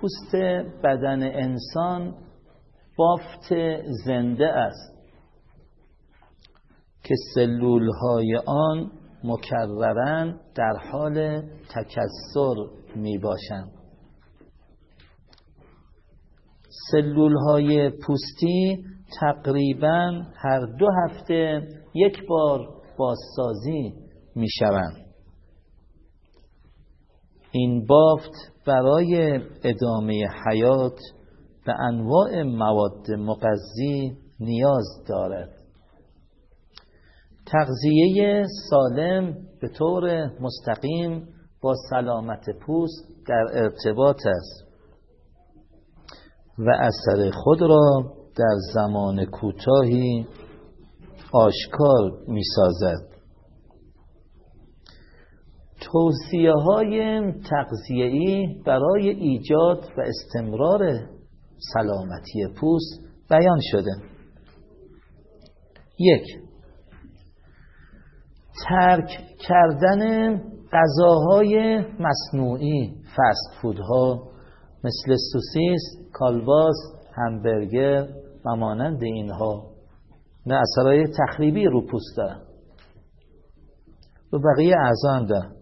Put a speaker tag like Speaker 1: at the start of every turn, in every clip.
Speaker 1: پوست بدن انسان بافت زنده است که سلول های آن مکررن در حال تکسر می باشند سلول های پوستی تقریبا هر دو هفته یک بار بازسازی می شوند این بافت برای ادامه حیات به انواع مواد مغذی نیاز دارد. تغذیه سالم به طور مستقیم با سلامت پوست در ارتباط است و اثر خود را در زمان کوتاهی آشکار می سازد توصیه های تغذیه‌ای برای ایجاد و استمرار سلامتی پوست بیان شده. یک ترک کردن غذاهای مصنوعی فست فودها مثل سوسیس، کالباس، همبرگر و مانند اینها. نه اثرهای تخریبی رو پوست دارن. و بقیه اعضا هم دارن.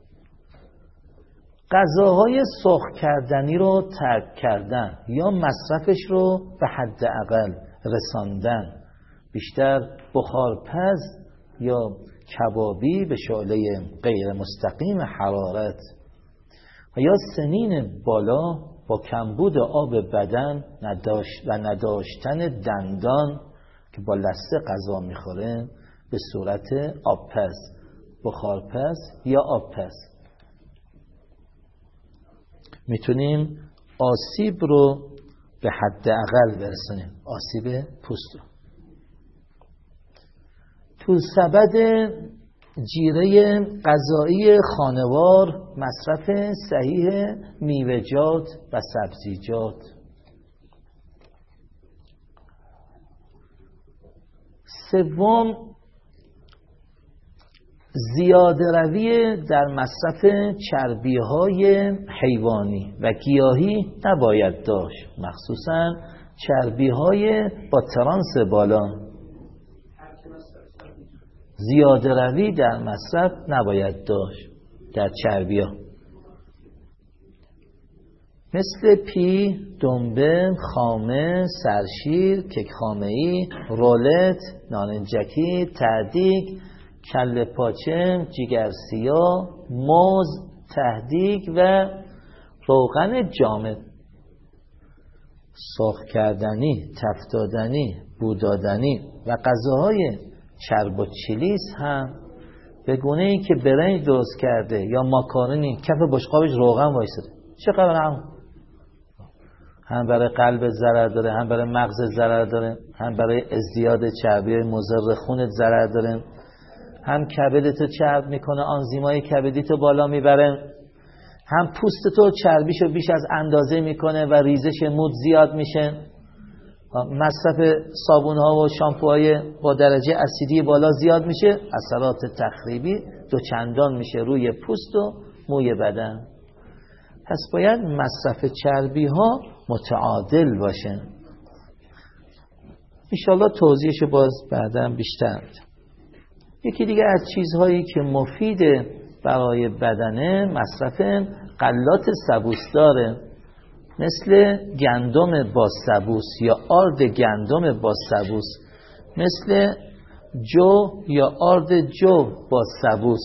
Speaker 1: غذاهای سرخ کردنی رو ترک کردن یا مصرفش رو به حد اقل رساندن. بیشتر بخارپز یا کبابی به شعله غیر مستقیم حرارت. و یا سنین بالا با کمبود آب بدن و نداشتن دندان که با لسته غذا می‌خوره به صورت آبپز. بخارپز یا آبپز. می‌تونیم آسیب رو به حد اقل برسونیم. آسیب پوست رو. تو سبد جیره غذایی خانوار مصرف صحیح میوه‌جات و سبزیجات. سوم زیاده روی در مصرف چربی های حیوانی و گیاهی نباید داشت مخصوصا چربی های با ترانس بالا. زیاده روی در مصرف نباید داشت در چربی ها مثل پی، دنبه، خامه، سرشیر، کک خامه ای، رولت، نارنجکی، تردیگ کل پاچه، جیگر سیاه، موز، تهدیگ و روغن جامد سرخ کردنی، تفتادنی، بودادنی و غذاهای چرب و چلیس هم به گونه ای که برنج درست کرده یا ماکارونی کف بشقابش روغن وایساده. چه خبر هم هم برای قلب ضرر داره هم برای مغز ضرر داره هم برای ازدیاد چربی مضر خونت ضرر داره. هم کبدتو چرب می‌کنه آنزیمای کبدیتو بالا می‌بره. هم پوستتو چربیشو بیش از اندازه می‌کنه و ریزش مود زیاد میشه. مصرف صابون ها و شامپوهای با درجه اسیدی بالا زیاد میشه. اثرات تخریبی دو چندان میشه روی پوست و موی بدن. پس باید مصرف چربی ها متعادل باشه. انشالله توضیحش باز بعدا بیشتر یکی دیگه از چیزهایی که مفید برای بدنه مصرف قلات سبوس داره مثل گندم با سبوس یا آرد گندم با سبوس مثل جو یا آرد جو با سبوس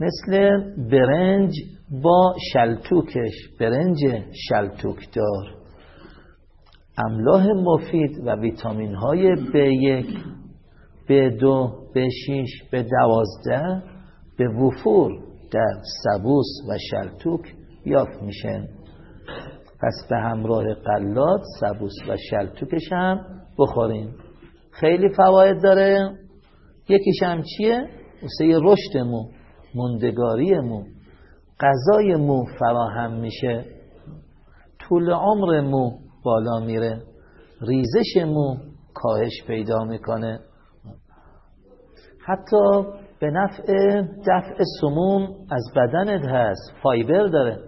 Speaker 1: مثل برنج با شلتوکش برنج شلتوکدار. املاح مفید و ویتامین های B1 B2 B6 B12 به وفور در سبوس و شلتوک یافت میشن. پس به همراه قلات سبوس و شلتوکش هم بخوریم. خیلی فواید داره. یکیش هم چیه؟ واسه رشد مو موندگاری مو. غذای مو فراهم میشه. طول عمر مو بالا میره. ریزش مو کاهش پیدا می‌کنه. حتی به نفع دفع سموم از بدنت هست. فایبر داره.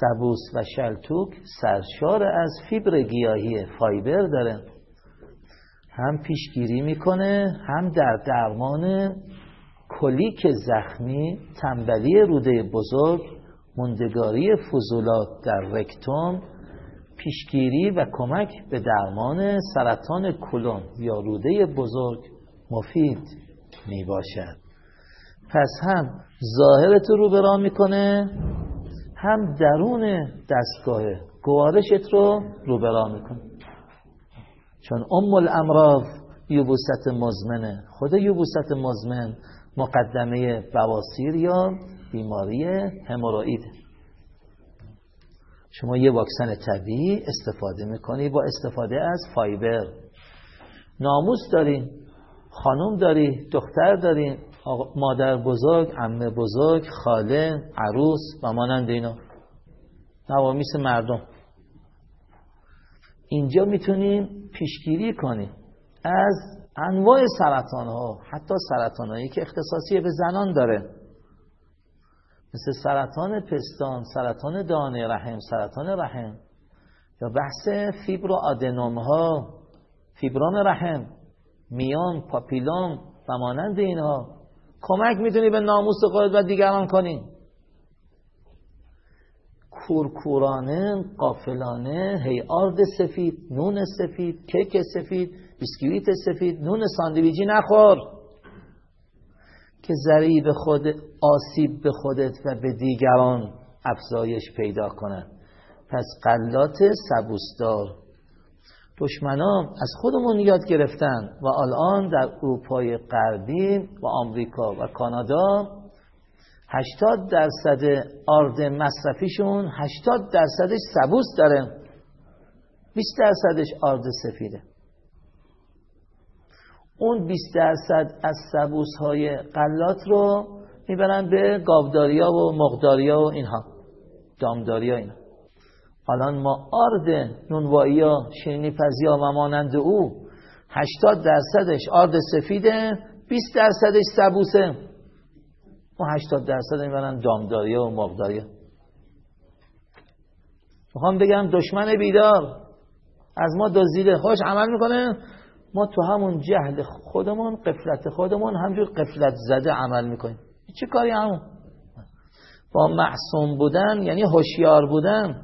Speaker 1: سبوس و شلتوک سرشار از فیبر گیاهی. فایبر داره. هم پیشگیری می‌کنه هم در درمان کلیک زخمی تنبلی روده بزرگ مندگاری فضولات در رکتوم پیشگیری و کمک به درمان سرطان کلون یا روده بزرگ. مفید می باشد پس هم ظاهرت رو برا می‌کنه هم درون دستگاه گوارشت رو رو برا می‌کنه. چون ام الامراض یوبوست مزمنه. خود یوبوست مزمن مقدمه بواسیر یا بیماری هموروئید شما یه واکسن طبیعی استفاده می‌کنی با استفاده از فایبر. ناموس داری خانم داری دختر داری مادر بزرگ عمه بزرگ خاله عروس و مانند اینا. نوامیس مردم. اینجا می‌تونیم پیشگیری کنیم از انواع سرطان ها حتی سرطان هایی که اختصاصی به زنان داره. مثل سرطان پستان سرطان دانه رحم سرطان رحم یا بحث فیبرو آدنوم ها فیبرون رحم. میان پاپیلوم و مانند اینها کمک می‌تونی به ناموس خودت و دیگران کنی. کورکورانه قافلانه هی آرد سفید نون سفید کیک سفید بیسکویت سفید نون ساندویجی نخور. که به خود آسیب به خودت و به دیگران افزایش پیدا کند. پس قلات سبوسدار. دشمنان از خودمون یاد گرفتن و الان در اروپای غربی و آمریکا و کانادا 80 درصد آرد مصرفیشون 80 درصدش سبوس داره. 20 درصدش آرد سفیده. اون 20 درصد از سبوس های قلات رو می‌برن به گاوداریا و مقداریا و اینها. دامداریا اینا. الان ما آرد نونوایی ها شیرینی پزی ها و مانند او 80 درصدش آرد سفیده 20 درصدش سبوسه. و 80 درصد می‌برن دامداریا و مقداریا می‌خوام بگم دشمن بیدار. از ما دزدیده. خوش عمل می‌کنه. ما تو همون جهل خودمون قفلت خودمون همجور قفلت زده عمل می‌کنیم. چه کاری همون؟ با معصوم بودن یعنی هوشیار بودن.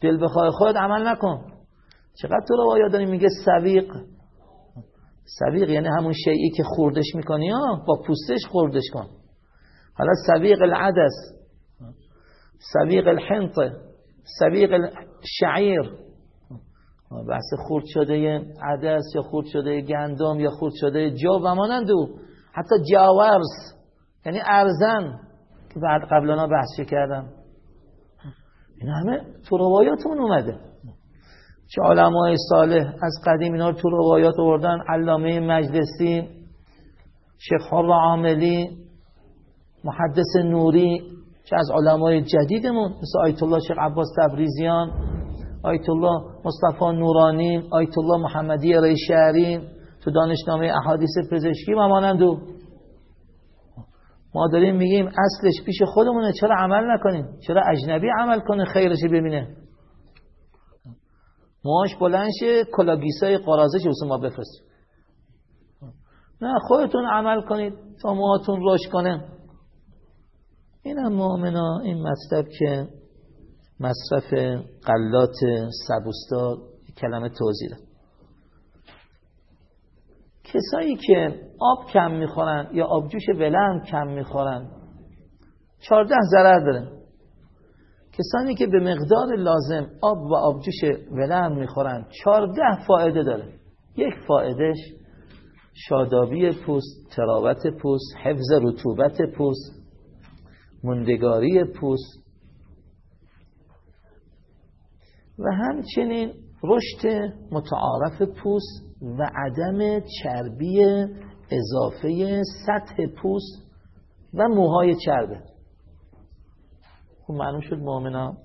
Speaker 1: دل بخواه خود عمل نکن. چقدر تو رو داری میگه سویق؟ سویق یعنی همون شیعی که خوردش می‌کنی ها با پوستش خوردش کن. حالا سویق العدس سویق الحنطه سویق الشعیر. بحث خورد شده عدس یا خورد شده گندم یا خورد شده جو و مانند او. حتی جاورس یعنی ارزن که بعد قبلنا بحث کردم. این همه تو روایاتمون اومده. چه علمای صالح از قدیم اینا تو روایات آوردن علامه مجلسی شیخ حر عاملی محدث نوری چه از علمای جدیدمون مثل آیت الله شیخ عباس تبریزیان آیت الله مصطفی نورانی آیت الله محمدی رای شهری تو دانشنامه احادیث پزشکی و مانند ما داریم میگیم اصلش پیش خودمونه چرا عمل نکنیم؟ چرا اجنبی عمل کنه خیرش ببینه؟ موهاش بلند شه کلاگیسای قرازش واسه ما بفرست. نه خودتون عمل کنید تا موهاتون روش کنه. این هم مؤمنا این مطلب که مصرف قلات سبوسدار کلمه توضیح کسایی که آب کم می‌خورن یا آبجوش ولم کم می‌خورن چارده ضرر داره. کسانی که به مقدار لازم آب و آبجوش ولم می‌خورن چارده فایده داره. یک فایدهش شادابی پوست تراوت پوست حفظ رطوبت پوست مندگاری پوست. و همچنین رشد متعارف پوست و عدم چربی اضافه سطح پوست و موهای چربه. خب معلوم شد مؤمنا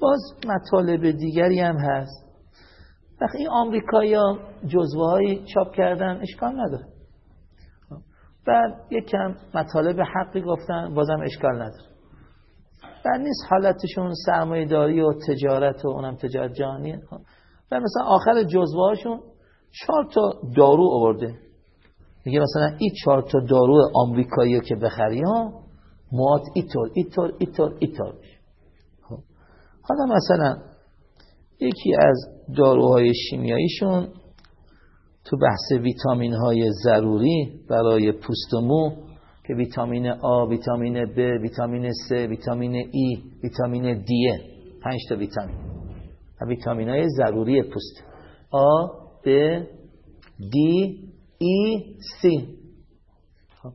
Speaker 1: باز مطالب دیگری هم هست. وقتی این آمریکایی ها جزوه چاپ کردن اشکال نداره. بعد یک کم مطالب حقی گفتن بازم اشکال نداره. بعد نیست حالتشون سرمایه داری و تجارت و اونم تجارت جهانیه و مثلا آخر جزوه هاشون چهار تا دارو آورده. میگه مثلا این چهار تا دارو آمریکایی که بخری ها مواد ایطور ایطور ایطور ایطور خب. حالا مثلا یکی از داروهای شیمیاییشون تو بحث ویتامین های ضروری برای پوست و مو که ویتامین آ، ویتامین ب، ویتامین س، ویتامین ای، ویتامین دی پنج تا ویتامین. ویتامین های ضروری پوست. آ، ب، دی، ای، سی. خب.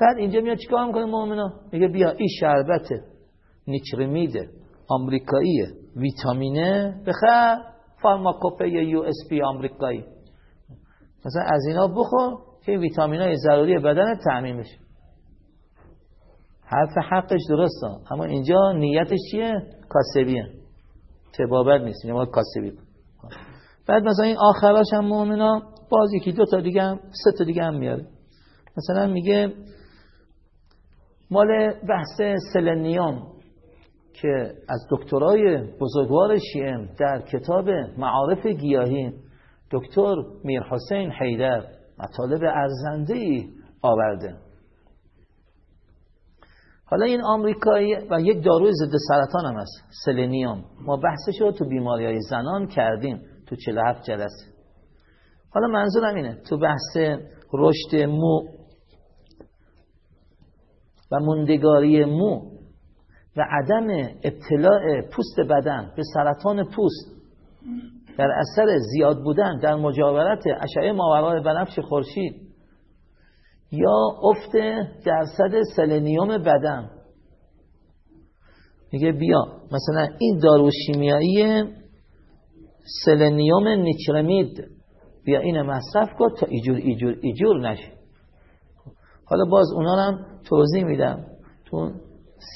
Speaker 1: بعد اینجا میاد چیکار می‌کنه مؤمنا میگه بیا این شربت Nature Made ه آمریکایی ویتامینه بخر فارماکوپه USP آمریکایی. مثلا از اینا بخور که ویتامین های ضروری بدن تعمین بشه حرف حقش درسته. اما اینجا نیتش چیه؟ کاسبیه تبابت نیست. اینجا کاسبی بعد مثلا این آخراش هم مؤمنا باز یکی دو تا دیگه هم سه تا دیگه هم میاره. مثلا میگه مال بحث سلنیوم که از دکترای بزرگوار شیعه در کتاب معارف گیاهی دکتر میر حسین حیدر مطالب ارزنده ای آورده. حالا این آمریکایی و یک داروی ضد سرطان هم هست سلنیوم. ما بحثش رو تو بیماری های زنان کردیم تو 47 جلسه. حالا منظورم اینه تو بحث رشد مو و موندگاری مو و عدم ابتلا پوست بدن به سرطان پوست در اثر زیاد بودن در مجاورت اشعه ماورای بنفش خورشید یا افت درصد سلنیوم بدن. میگه بیا مثلا این دارو شیمیایی سلنیوم Nature Made بیا این مصرف کن تا ایجور ایجور ایجور نشه. حالا باز اونا هم توضیح میدم. تو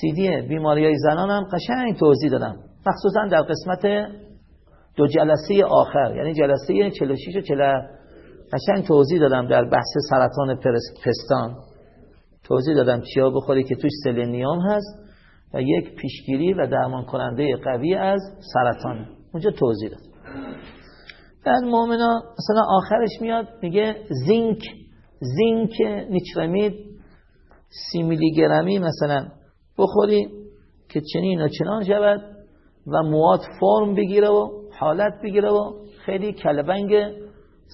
Speaker 1: سیدی بیماری های زنان هم قشنگ توضیح دادم. مخصوصا در قسمت دو جلسه آخر یعنی جلسه 46 و 40 قشنگ توضیح دادم در بحث سرطان پستان. توضیح دادم چیا بخوری که توش سلنیوم هست و یک پیشگیری و درمان کننده قوی از سرطان. اونجا توضیح داد در مؤمنا مثلا آخرش میاد میگه زینک. زینک نیچرمید سی میلی گرمی مثلا بخوری که چنین و چنان شود و مواد فرم بگیره و حالت بگیره و خیلی کلبنگ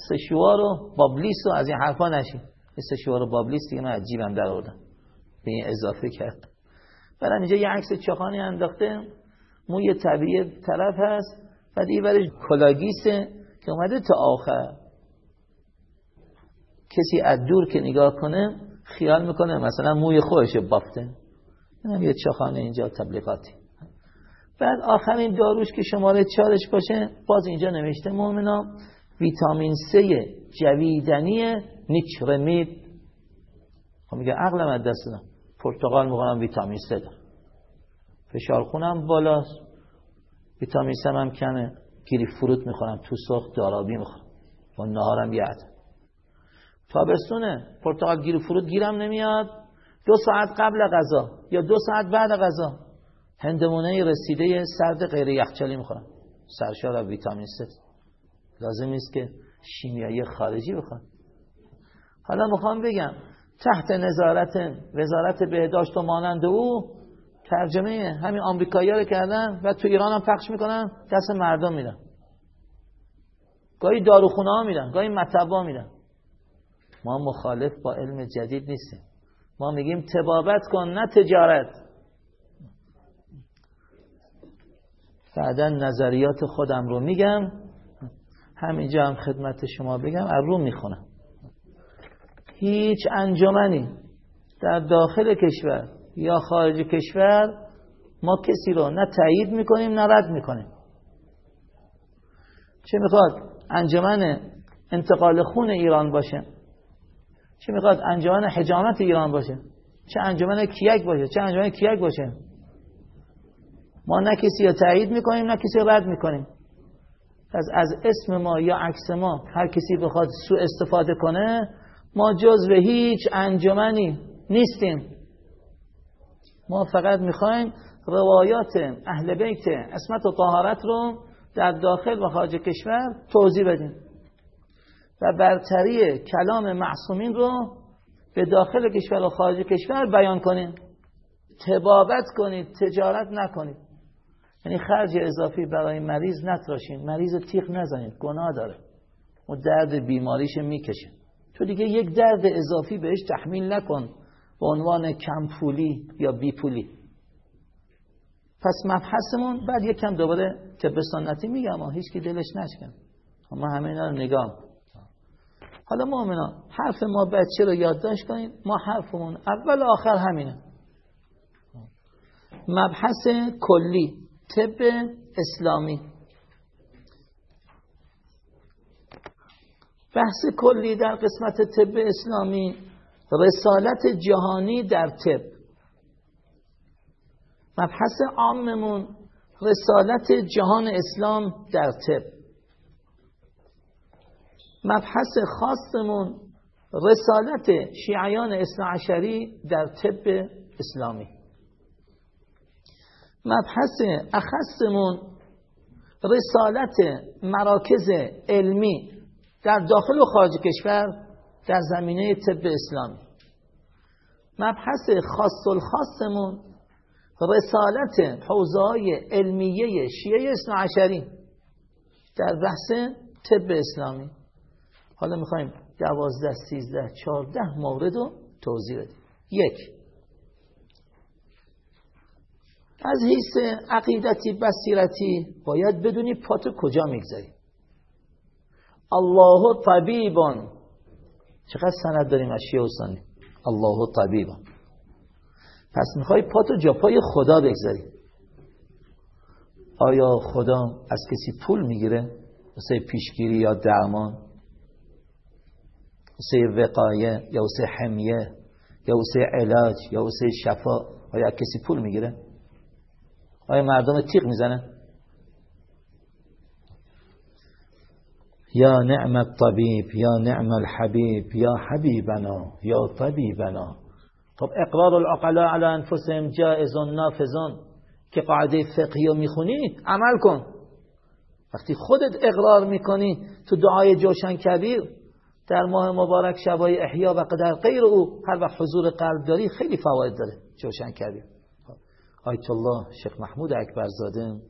Speaker 1: سشوار و بابلیس و از این حرفا نشین. این سشوار و بابلیس دیگه من عجیبم در آوردم. به این اضافه کرد. بعد اینجا یه عکس چخانی انداخته. موی طبیعی طرف هست. بعد این برش کلاگیسه که اومده تا آخر. کسی از دور که نگاه کنه خیال می‌کنه مثلا موی خودش بافته. اینم یه چخانه اینجا تبلیغاتی. بعد آخرین داروش که شماره چارش باشه باز اینجا نوشته مؤمنا ویتامین C جویدنی نیچرمید خب میگه عقلم از دست دادم. پرتقال می‌خونم ویتامین C دارم. فشار خونم بالاست. ویتامین C هم کمه گیری فروت می‌خورم. تو سخت دارابی می‌خورم. با نهارم عدد. تابستونه. پرتقال گیری فروت گیرم نمیاد. دو ساعت قبل غذا یا دو ساعت بعد غذا. هندمونه رسیده سرد غیر یخچالی می‌خورم. سرشار ویتامین C. لازم نیست که شیمیایی خارجی بخوام حالا می‌خوام بگم تحت نظارت وزارت بهداشت و مانند او ترجمه همین آمریکایی رو کردن و تو ایران هم پخش می‌کنن دست مردم میدن. گاهی داروخونه ها میدن گاهی مطبا میدن. ما مخالف با علم جدید نیستیم. ما میگیم تبابت کن نه تجارت. بعدا نظریات خودم رو میگم. همینجا هم خدمت شما بگم از رو می‌خونم. هیچ انجمنی در داخل کشور یا خارج کشور ما کسی رو نه تایید می‌کنیم نه رد می‌کنیم. چه می‌خواد انجمن انتقال خون ایران باشه؟ چه می‌خواد انجمن حجامت ایران باشه؟ چه انجمن کیک باشه؟ چه انجمن کیک باشه؟ ما نه کسی رو تایید می‌کنیم نه کسی رو رد می‌کنیم. از از اسم ما یا عکس ما هر کسی بخواد سو استفاده کنه ما جز به هیچ انجمنی نیستیم. ما فقط می‌خوایم روایات اهل بیت اسمت و طهارت رو در داخل و خارج کشور توضیح بدیم. و برتری کلام معصومین رو به داخل کشور و خارج کشور بیان کنیم. تبابت کنید تجارت نکنید. یعنی خرج اضافی برای مریض نتراشین. مریض تیغ نزنید گناه داره. و درد بیماریش می‌کشه. تو دیگه یک درد اضافی بهش تحمیل نکن به عنوان کم پولی یا بی پولی. پس مبحثمون بعد یک کم دوباره طب سنتی میگم هیچ کی دلش نشکن. ما همه اینا رو نگاه حالا مؤمنا حرف ما بچه رو یادداشت کنید ما حرفمون اول آخر همینه. مبحث کلی. طب اسلامی. بحث کلی در قسمت طب اسلامی رسالت جهانی در طب. مبحث عاممون رسالت جهان اسلام در طب. مبحث خاصمون رسالت شیعیان عشری در طب اسلامی. مبحث اخصمون رسالت مراکز علمی در داخل و خارج کشور در زمینه طب اسلامی. مبحث خاص الخاصمون رسالت حوزه علمیه شیعه اسم عشری در بحث طب اسلامی. حالا می‌خوایم دوازده سیزده چارده مورد رو توضیح بدیم. یک از حیث عقیدتی بصیرتی باید بدونی پاتو کجا می‌گذاری. الله طبیبان. چقدر سند داریم از شیعه الله طبیبان. پس می‌خوای پاتو جا پای خدا بگذاری. آیا خدا از کسی پول می‌گیره؟ واسه پیشگیری یا درمان؟ واسه وقایه یا واسه حمیه؟ یا واسه علاج؟ یا واسه شفا؟ آیا کسی پول می‌گیره؟ آیا مردم تیغ می‌زنه یا نعم الطبیب یا نعم الحبیب یا حبیبنا یا طبیبنا. خب اقرار العقلاء على انفسهم جائز نافذون. که قاعده فقهی رو می‌خونی عمل کن. وقتی خودت اقرار می‌کنی تو دعای جوشن کبیر در ماه مبارک شبای احیا و قدر غیر او هر وقت حضور قلب داری خیلی فواید داره جوشن کبیر. آیت الله شیخ محمود اکبرزاده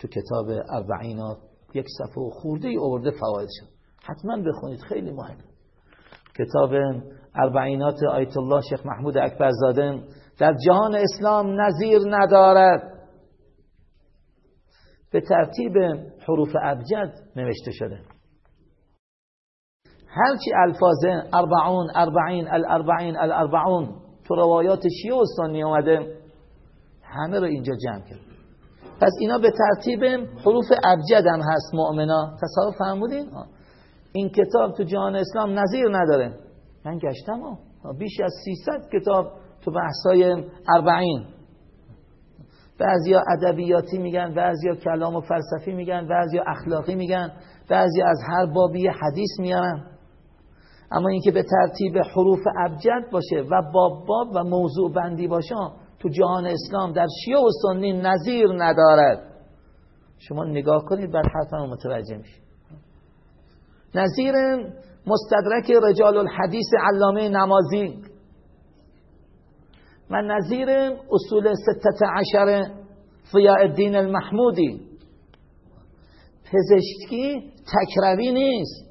Speaker 1: تو کتاب اربعینات یک صفحه خورده ای آورده فوایدش حتما بخونید خیلی مهمه. کتاب اربعینات آیت الله شیخ محمود اکبرزاده در جهان اسلام نظیر ندارد. به ترتیب حروف ابجد نوشته شده. هرچی الفاظ اربعون اربعین الاربعین الاربعون تو روایات شیعه و سنی آمده همه رو اینجا جمع کرد. پس اینا به ترتیب حروف ابجد هم هست مؤمنا. تصاحب فرمودین؟ این کتاب تو جهان اسلام نظیر نداره. من گشتم بیش از 300 کتاب تو بحثای اربعین. بعضیا ادبیاتی میگن بعضیا کلام و فلسفی میگن بعضیا اخلاقی میگن بعضی از هر بابی حدیث میارن. اما اینکه به ترتیب حروف ابجد باشه و باب باب و موضوع بندی باشه تو جهان اسلام در شیعه و سنی نظیر ندارد. شما نگاه کنید بعد حتما متوجه میشید. نظیر مستدرک رجال الحدیث علامه نمازی. و نظیر اصول ستت عشر فیاء الدین المحمودی. پزشکی تکروی نیست.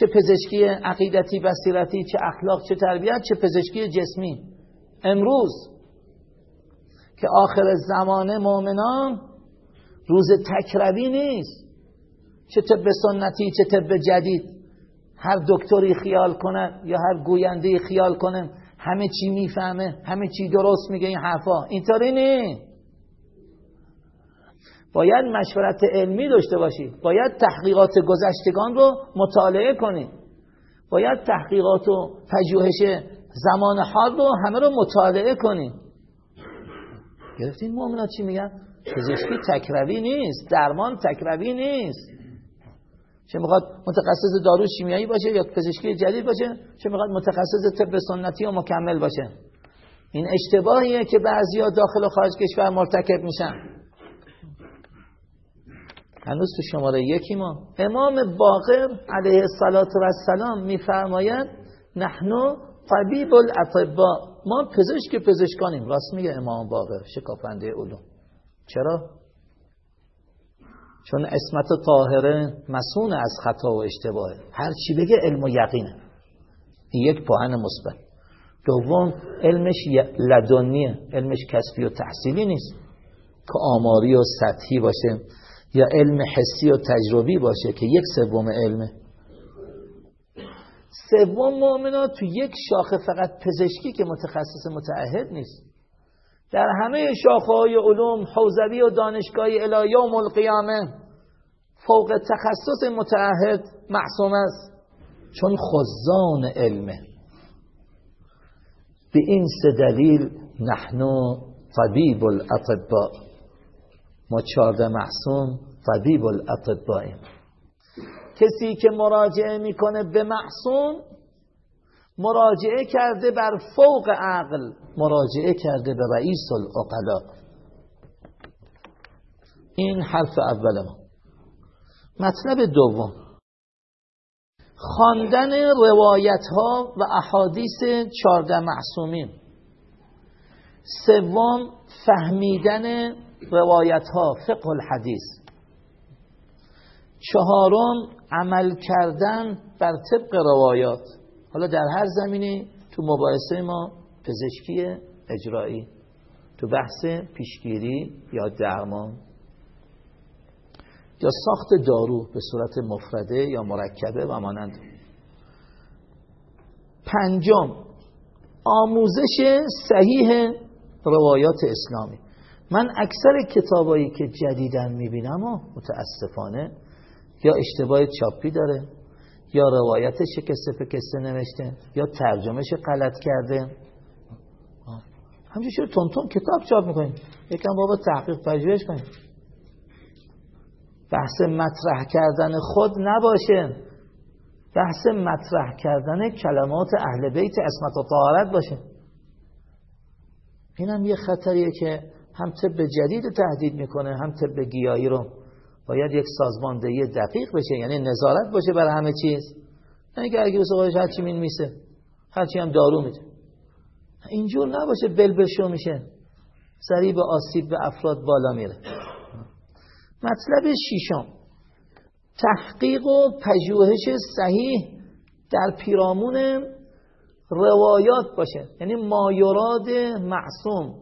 Speaker 1: چه پزشکی عقیدتی بصیرتی چه اخلاق چه تربیت چه پزشکی جسمی. امروز که آخر زمان مؤمنان روز تکروی نیست. چه طب سنتی چه طب جدید. هر دکتری خیال کنه یا هر گوینده خیال کنه همه چی می‌فهمه همه چی درست میگه این حرفا. اینطوری نیست. باید مشورت علمی داشته باشی. باید تحقیقات گذشتگان رو مطالعه کنی. باید تحقیقات و پژوهش زمان حال رو همه رو مطالعه کنی. گرفتین مؤمنات چی میگن؟ پزشکی تکروی نیست درمان تکروی نیست. چه می‌خواد متخصص دارو شیمیایی باشه یا پزشکی جدید باشه؟ چه می‌خواد متخصص طب سنتی و مکمل باشه؟ این اشتباهیه که بعضیا داخل و خارج کشور مرتکب میشن. هنوز تو شماره یکی ما. امام باقر علیه السلام میفرماید نحنو طبیب الاطباء. ما پزشک پزشکانیم. راست میگه امام باقر شکافنده علوم. چرا؟ چون اسمت طاهره مسون از خطا و اشتباهه. هر چی بگه علم و یقینه. یک پاهن مثبت. دوم علمش لدنیه. علمش کسبی و تحصیلی نیست. که آماری و سطحی باشه یا علم حسی و تجربی باشه که یک سوم علمه. سوم مؤمنات تو یک شاخه فقط پزشکی که متخصص متعهد نیست. در همه شاخه های علوم حوزوی و دانشگاهی الی یوم القیامه فوق تخصص متعهد معصوم است. چون خزان علمه. به این سه دلیل نحنو طبیب الاطباء. ما چارده معصوم طبیب الاطباء کسی که مراجعه می‌کنه به معصوم مراجعه کرده بر فوق عقل مراجعه کرده به رئیس العقلاء این حرف اول ما. مطلب دوم. خواندن روایت ها و احادیث چارده معصومین. سوم فهمیدن روایت ها فقه الحدیث. چهارم عمل کردن بر طبق روایات. حالا در هر زمینی تو مباحثه ما پزشکی اجرایی تو بحث پیشگیری یا درمان. یا ساخت دارو به صورت مفرده یا مرکبه و مانند. پنجم آموزش صحیح روایات اسلامی. من اکثر کتابایی که جدیدن می‌بینم و متاسفانه یا اشتباه چاپی داره یا روایت شکسته فکسته نوشته یا ترجمهش غلط کرده. همچنین تون تون کتاب چاپ می‌کنیم. یکم بابا تحقیق پژوهش کنیم. بحث مطرح کردن خود نباشه. بحث مطرح کردن کلمات اهل بیت اسمت و طهارت باشه. اینم یه خطریه که هم طب جدید تهدید می‌کنه هم طب گیایی رو. باید یک سازماندهی دقیق بشه یعنی نظارت باشه برای همه چیز. نه اینکه اگه بسه هرچی مین میسه هرچی هم دارو میده. اینجور نباشه بل شو میشه. سریع به آسیب به افراد بالا میره. مطلب شیشم تحقیق و پژوهش صحیح در پیرامون روایات باشه. یعنی مایوراد معصوم.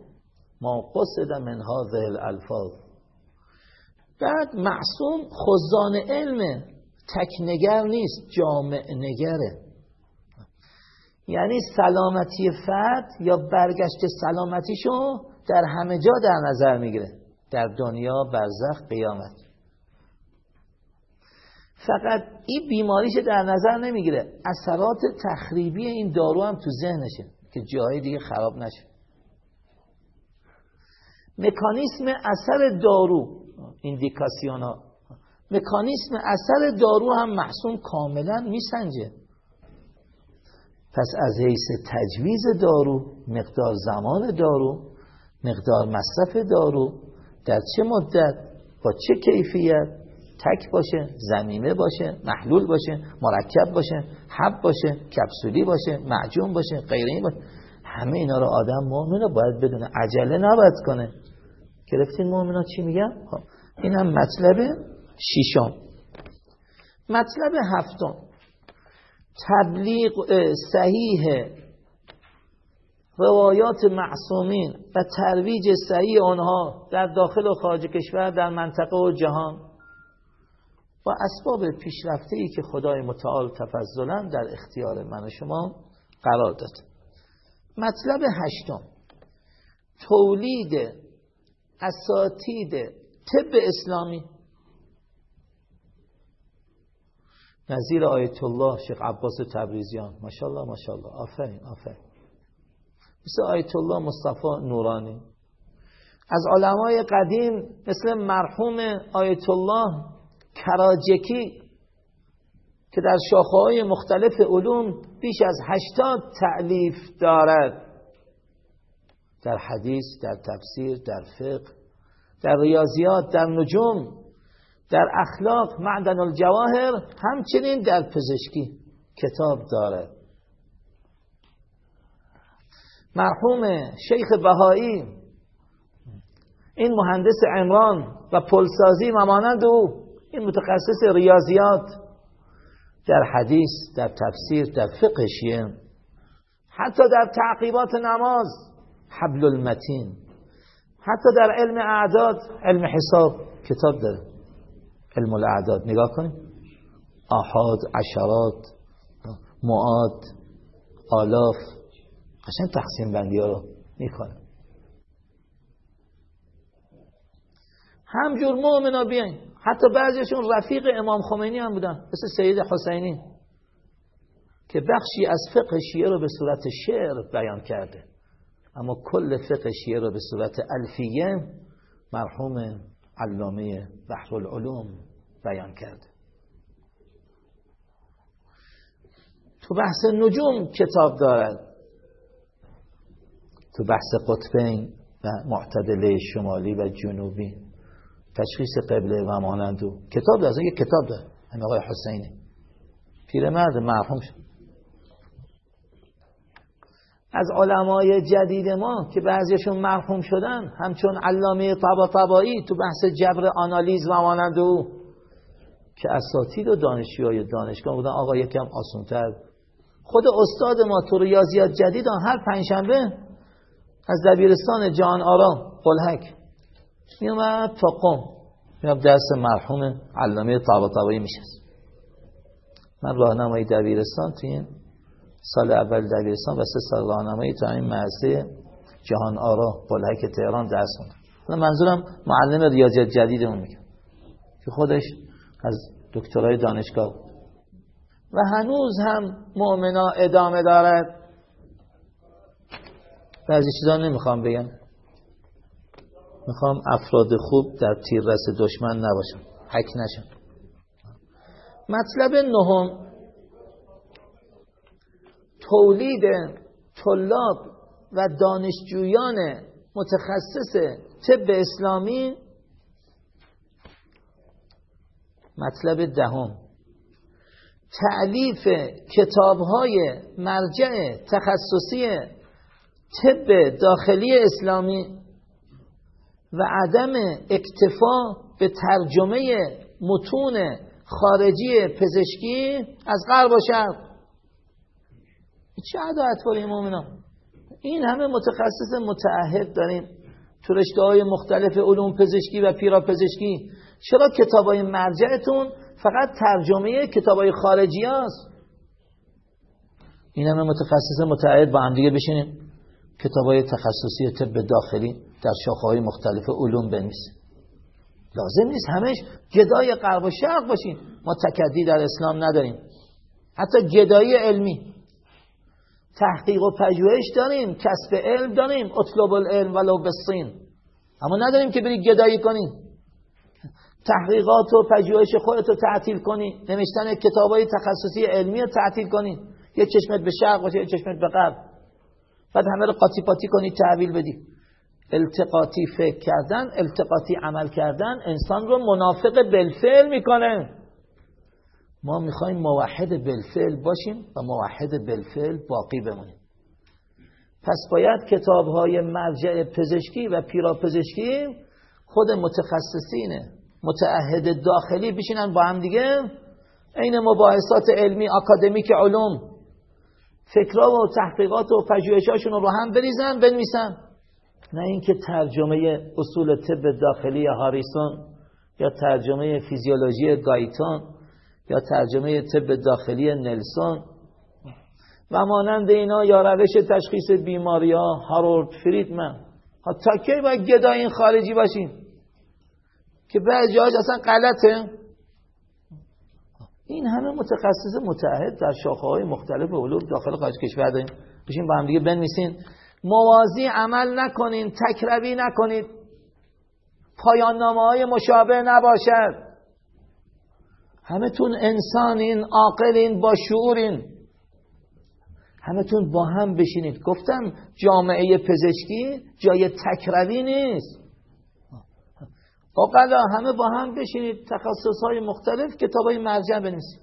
Speaker 1: ما قصد من هذه الالفاظ. بعد معصوم خزان علم تکنگر نیست جامع نگره. یعنی سلامتی فرد یا برگشت سلامتیشو در همه جا در نظر می‌گیره. در دنیا برزخ قیامت. فقط این بیماریش در نظر نمی‌گیره. اثرات تخریبی این دارو هم تو ذهنشه که جای دیگه خراب نشه. مکانیسم اثر دارو ایندیکاسیون ها مکانیسم اثر دارو هم محسوم کاملا میسنجه. پس از حیث تجویز دارو مقدار زمان دارو مقدار مصرف دارو در چه مدت با چه کیفیت تک باشه زمینه باشه محلول باشه مرکب باشه حب باشه کپسولی باشه معجون باشه غیره باشه. همه اینا رو آدم مؤمن باید بدونه. عجله نباید کنه. گرفتین مؤمنا چی میگم خب این هم مطلب شیشم مطلب هفتم. تبلیغ صحیح روایات معصومین و ترویج صحیح آنها در داخل و خارج کشور در منطقه و جهان و اسباب پیشرفته ای که خدای متعال تفضلا در اختیار من و شما قرار داد مطلب هشتم. تولید اساتید طب اسلامی. نظیر آیت الله شیخ عباس تبریزیان. ماشاءالله ماشاءالله. آفرین آفرین. مثل آیت الله مصطفی نورانی. از علمای قدیم مثل مرحوم آیت الله کراجکی که در شاخه های مختلف علوم بیش از هشتاد تعلیف دارد. در حدیث، در تفسیر، در فقه در ریاضیات، در نجوم در اخلاق معدن الجواهر همچنین در پزشکی کتاب دارد مرحوم شیخ بهایی این مهندس عمران و پلسازی و مانند او این متخصص ریاضیات در حدیث در تفسیر در فقه شیعه. حتی در تعقیبات نماز حبل المتین. حتی در علم اعداد علم حساب کتاب داره. علم الاعداد. نگاه کنیم آحاد عشرات معاد آلاف. قشن تقسیم بندی ها رو می‌کنه. همجور مؤمنا بیاین. حتی بعضیشون رفیق امام خمینی هم بودن. مثل سید حسینی. که بخشی از فقه شیعه رو به صورت شعر بیان کرده. اما کل فقه شیعه رو به صورت الفیه مرحوم علامه بحر العلوم بیان کرده تو بحث نجوم کتاب دارد. تو بحث قطبین و معتدله شمالی و جنوبی تشخیص قبله و مانند. کتاب داره یک کتاب داره همه آقای حسینی. پیرمرد مرحوم شد از علمای جدید ما که بعضیشون مرحوم شدن همچون علامه طبا طبایی تو بحث جبر آنالیز و مانند او که اساتید و دانشجوی های دانشگاه بودن. آقا یکم آسونتر. خود استاد ما تو ریاضیات جدید هر پنجشنبه از دبیرستان جان آرام قلحک میومد تا قم. میام درس مرحوم علامه طبا طبایی میشه من راهنمای دبیرستان توی سال اول دبیرستان و سه سال راهنمایی تا این مدرسه جهان آرا که تهران درس خوندم منظورم معلم ریاضیات جدیدمون میگم که خودش از دکترای دانشگاه و هنوز هم مؤمنا ادامه دارد. بعضی چیزا نمی‌خوام بگم. می‌خوام افراد خوب در تیررس دشمن نباشم. حک نشم. مطلب نهم تولید طلاب و دانشجویان متخصص طب اسلامی مطلب دهم. تعلیف کتاب های مرجع تخصصی طب داخلی اسلامی و عدم اکتفا به ترجمه متون خارجی پزشکی از غرب و شرق. چه عدالت این این همه متخصص متعهد داریم. تو رشته های مختلف علوم پزشکی و پیرا پزشکی چرا کتاب های مرجعتون فقط ترجمه کتاب های خارجی هست این همه متخصص متعهد با هم دیگه بشینیم. کتاب های تخصصی طب داخلی در شاخه های مختلف علوم بنویسیم. لازم نیست همش گدای غرب و شرق باشیم. ما تکدی در اسلام نداریم. حتی گدایی علمی. تحقیق و پژوهش داریم کسب علم داریم اطلب العلم ولو بسین اما نداریم که بری گدایی کنیم تحقیقات و پژوهش خودت رو تعطیل کنی. نوشتن کتابای تخصصی علمی رو تعطیل کنی. یه چشمت به شرق باشه یه چشمت به غرب. بعد همه رو قاطی پاتی کنی تحویل بدی. التقاطی فکر کردن التقاطی عمل کردن انسان رو منافق بالفعل می‌کنه. ما می‌خوایم موحد بالفعل باشیم و موحد بالفعل باقی بمونیم. پس باید کتاب های مرجع پزشکی و پیراپزشکی خود متخصصین متعهد داخلی بشینن با هم دیگه. عین مباحثات علمی اکادمیک علوم فکرها و تحقیقات و پژوهشاشون رو هم بریزن بنویسن. نه اینکه ترجمه اصول طب داخلی هاریسون یا ترجمه فیزیولوژی گایتون یا ترجمه طب داخلی نلسون. و مانند اینا یا روش تشخیص بیماری ها هارولد فریدمن تا کی باید گدای این خارجی باشیم؟ که به جاش اصلا غلطه. این همه متخصص متعهد در شاخه های مختلف علوم داخل خارج کشور داریم. بشین با هم دیگه بنویسین. موازی عمل نکنین تکروی نکنید پایان نامه های مشابه نباشد. همه تون انسانین عاقلین با شعورین. همتون با هم بشینید. گفتم جامعه پزشکی جای تکروی نیست. اقلا همه با هم بشینید. تخصص های مختلف کتاب های مرجع بنویسید.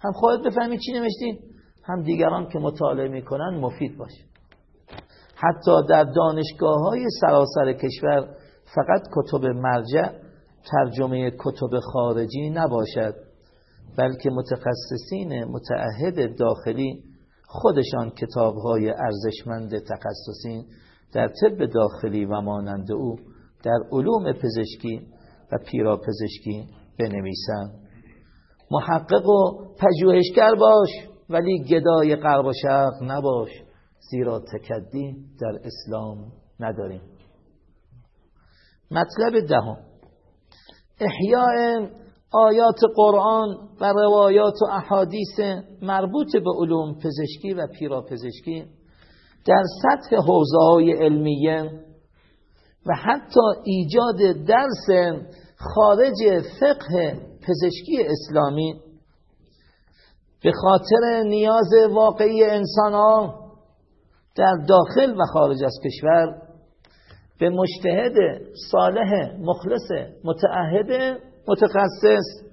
Speaker 1: هم خواهد بفهمید چی نوشتید هم دیگران که مطالعه می‌کنن مفید باشه. حتی در دانشگاه های سراسر کشور فقط کتب مرجع ترجمه کتب خارجی نباشد بلکه متخصصین متعهد داخلی خودشان کتاب های ارزشمند تخصصی در طب داخلی و مانند او در علوم پزشکی و پیراپزشکی بنویسند. محقق و پژوهشگر باش ولی گدای غرب و شرق نباش زیرا تکدی در اسلام نداریم. مطلب دهم احیاء آیات قرآن و روایات و احادیث مربوط به علوم پزشکی و پیراپزشکی در سطح حوزه های علمیه و حتی ایجاد درس خارج فقه پزشکی اسلامی به خاطر نیاز واقعی انسان ها در داخل و خارج از کشور به مجتهد صالح مخلص متعهد متخصص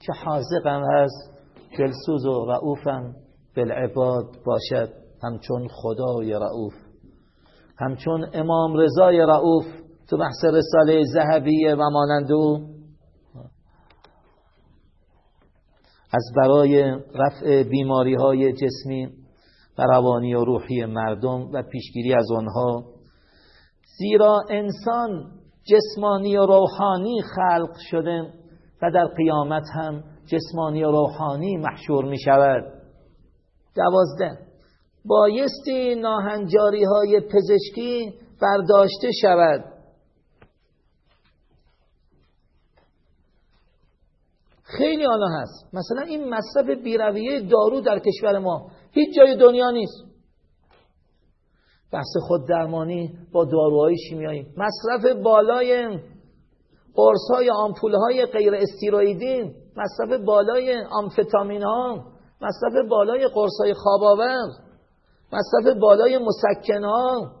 Speaker 1: که حاضقم هست دلسوز و رعوفم بالعباد باشد. همچون خدای رعوف همچون امام رضای رعوف تو بحث رساله ذهبیه و مانند او. از برای رفع بیماری های جسمی و روانی و روحی مردم و پیشگیری از آنها زیرا انسان جسمانی و روحانی خلق شده و در قیامت هم جسمانی و روحانی محشور می شود. دوازده. بایستی ناهنجاری های پزشکی برداشته شود. خیلی آنها هست. مثلا این مصرف بیرویه دارو در کشور ما هیچ جای دنیا نیست. بحث خود درمانی با داروهای شیمیایی. مصرف بالای قرص های آمپول های غیر استیرویدین مصرف بالای آمفتامین ها مصرف بالای قرص های خواب مصرف بالای مسکن ها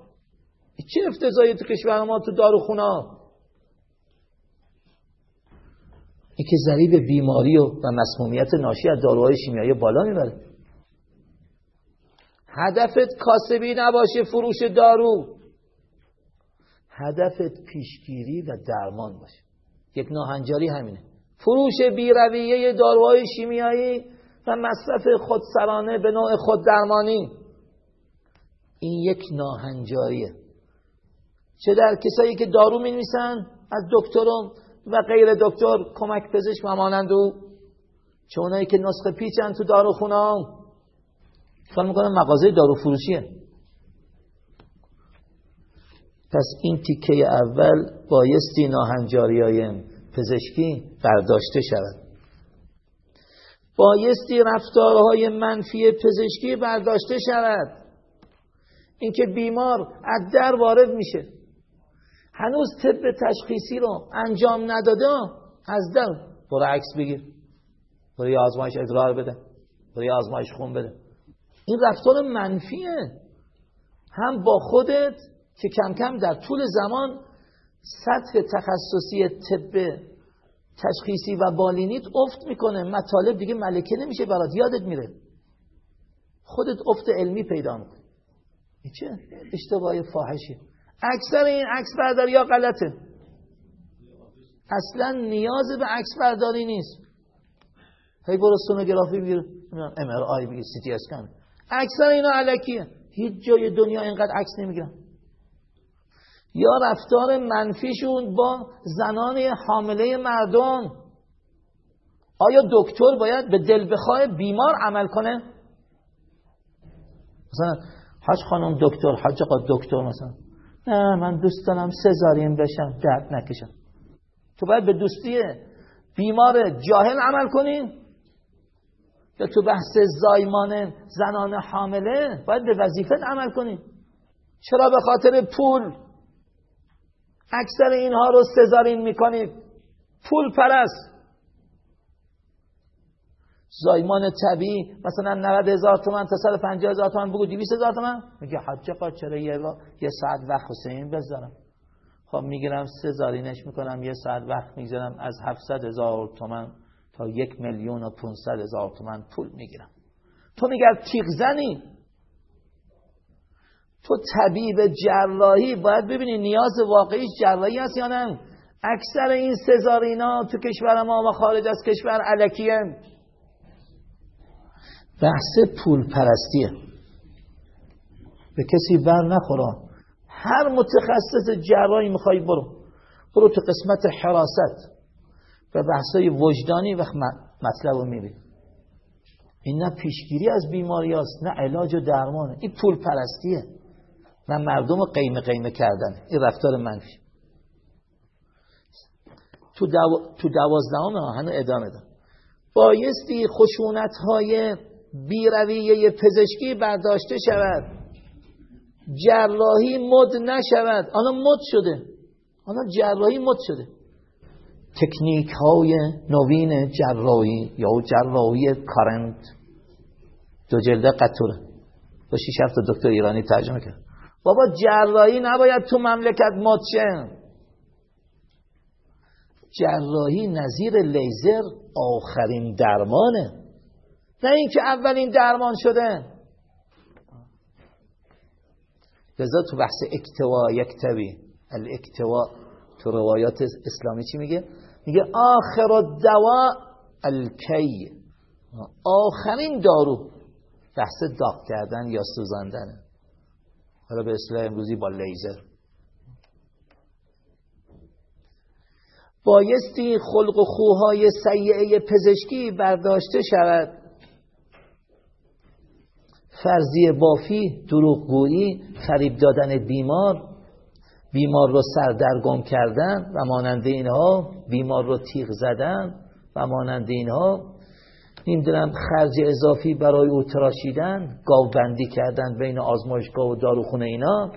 Speaker 1: چه افتضایی تو کشور ما تو داروخونه که ضریب بیماری و, و مسمومیت ناشی از داروهای شیمیایی بالا می‌بره. هدفت کاسبی نباشه فروش دارو. هدفت پیشگیری و درمان باشه. یک ناهنجاری همینه. فروش بیرویه داروهای شیمیایی و مصرف خودسرانه به نوع خود درمانی این یک ناهنجاریه. چه در کسایی که دارو می از دکترم و غیر دکتر کمک پزشک و مانند او. چه اونایی که نسخه پیچن تو داروخونه فکر می‌کنم مغازه دارو فروشیه. پس این تیکه اول بایستی ناهنجاری های پزشکی برداشته شود. بایستی رفتارهای منفی پزشکی برداشته شود. اینکه بیمار از در وارد میشه. هنوز طب تشخیصی رو انجام نداده از در برو عکس بگیر. برو آزمایش ادرار بده. برو آزمایش خون بده. این رفتار منفیه. هم با خودت که کم کم در طول زمان سطح تخصصی طب تشخیصی و بالینیت افت می‌کنه. مطالب دیگه ملکه نمیشه برات یادت میره. خودت افت علمی پیدا می‌کنه این چه؟ اشتباه فاحشه. اکثر این عکس برداری یا غلطه؟ اصلا نیاز به عکس برداری نیست. هی برو سونوگرافی بگیر ام آی بگیر سی تی اسکن اکثر اینا علکیه هیچ جای دنیا اینقدر عکس نمی‌گیرن. یا رفتار منفیشون با زنان حامله مردم. آیا دکتر باید به دل بخواه بیمار عمل کنه؟ مثلا حاج خانم دکتر حاج دکتر مثلا. نه من دوست دارم سزارین بشم درد نکشم. تو باید به دوستی بیمار جاهل عمل کنی. یا تو بحث زایمان زنان حامله باید به وظیفت عمل کنی. چرا به خاطر پول؟ اکثر اینها رو سزارین می‌کنید پول پرست. زایمان طبیعی مثلا 90 هزار تومن تا 150 هزار تومن بگو 200 هزار تومن؟ میگه حج قا چرا یه, یه ساعت وقت حسین بذارم؟ خب می‌گیرم سزارینش می‌کنم یه ساعت وقت می‌گذارم از 700 هزار تومن. تا یک میلیون و 500 هزار تومن پول می‌گیرم. تو میگر تیغ زنی؟ تو طبیب جراحی باید ببینی نیاز واقعی جراحی هست یا نه؟ اکثر این سزارینا تو کشور ما و خارج از کشور علکیه. بحث پول پرستیه به کسی بر نخورا هر متخصص جراحی می‌خوای برو. برو تو قسمت حراست. و بحثای وجدانی وقت مطلب رو میبین این نه پیشگیری از بیماری هست نه علاج و درمانه. این پول پرستیه. نه مردم رو قیمه قیمه کردن. این رفتار منفی. تو, دو... تو دوازدهم هنو ادامه دارم بایستی خشونت های بیرویه پزشکی برداشته شود. جراحی مد نشود. آنها مد شده. آنها جراحی مد شده. تکنیک های نوین جراحی یا جراحی کارنت. دو جلده قطوره. با شیش هفت دکتر ایرانی ترجمه کرد. بابا جراحی نباید تو مملکت مد جراحی نظیر لیزر آخرین درمانه. نه اینکه اولین درمان شده. لذا تو بحث اکتوا یکتوی. الاکتوا تو روایات اسلامی چی میگه؟ میگه آخر الدواء الکی. آخرین دارو. بحث داغ کردن یا سوزاندنه حالا به اصلاح امروزی با لیزر. بایستی خلق و خوهای سیعه پزشکی برداشته شود. فرضی بافی دروغگویی فریب دادن بیمار. بیمار رو سردرگم کردن و مانند اینها بیمار رو تیغ زدن و مانند اینها نمی‌دونم خرج اضافی برای او تراشیدن گاو بندی کردن بین آزمایشگاه و داروخونه اینا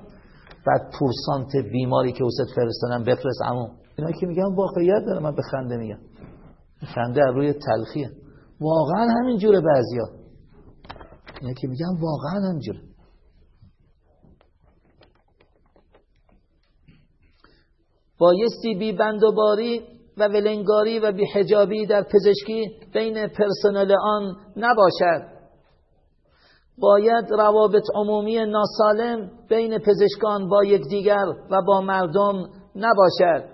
Speaker 1: بعد پورسانت بیماری که اوست فرستانن بفرست. اما اینا که میگم واقعیت داره من به خنده میگم. خنده روی تلخیه. واقعا همین جوره بعضیا. اینا که میگم واقعا همینجوره. بایستی بی بندوباری و ولنگاری و بی حجابی در پزشکی بین پرسنل آن نباشد. باید روابط عمومی ناسالم بین پزشکان با یکدیگر و با مردم نباشد.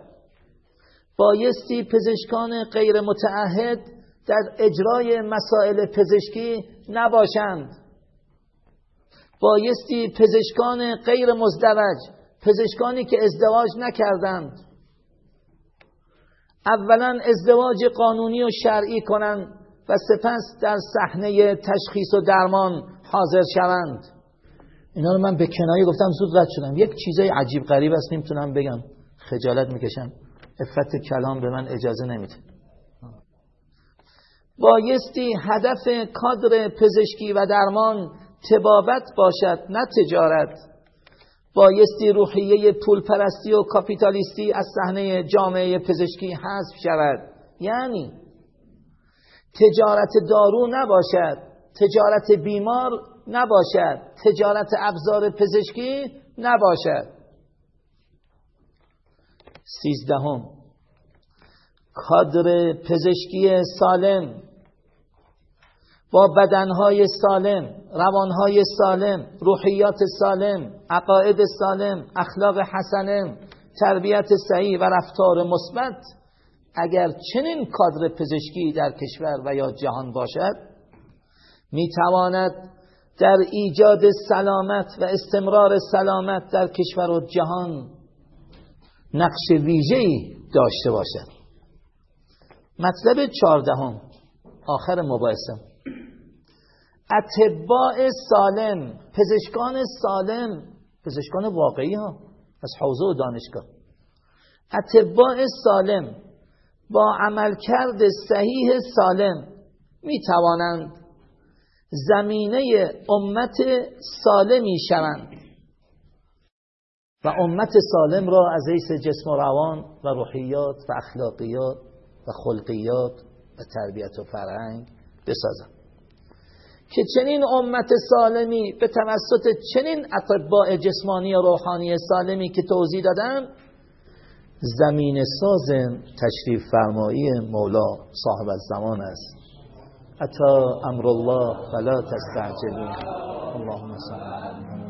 Speaker 1: بایستی پزشکان غیر متعهد در اجرای مسائل پزشکی نباشند. بایستی پزشکان غیر مزدوج پزشکانی که ازدواج نکردند. اولا ازدواج قانونی و شرعی کنند و سپس در صحنه تشخیص و درمان حاضر شوند. اینا رو من به کنایه گفتم زود رد شدم. یک چیزای عجیب غریب است نمی‌تونم بگم. خجالت می‌کشم. افت کلام به من اجازه نمیده. بایستی هدف کادر پزشکی و درمان تبابت باشد نه تجارت. بایستی روحیه پول پرستی و کاپیتالیستی از صحنه جامعه پزشکی حذف شود. یعنی تجارت دارو نباشد تجارت بیمار نباشد تجارت ابزار پزشکی نباشد. سیزدهم کادر پزشکی سالم. با بدنهای سالم روانهای سالم روحیات سالم. عقاید سالم اخلاق حسنه تربیت صحیح و رفتار مثبت اگر چنین کادر پزشکی در کشور و یا جهان باشد می‌تواند در ایجاد سلامت و استمرار سلامت در کشور و جهان نقش ویژه‌ای داشته باشد. مطلب چهاردهم آخر مباحثم اتباع سالم پزشکان سالم پزشکان واقعی ها از حوزه و دانشگاه. اتباع سالم با عملکرد صحیح سالم می توانند زمینه امت سالمی شوند. و امت سالم را از حیث جسم و روان و روحیات و اخلاقیات و خلقیات و تربیت و فرهنگ بسازند. که چنین امت سالمی به توسط چنین اطباء جسمانی و روحانی سالمی که توضیح دادم زمین ساز تشریف فرمایی مولا صاحب الزمان است. اتا امر الله فلا تستعجلون اللهم صل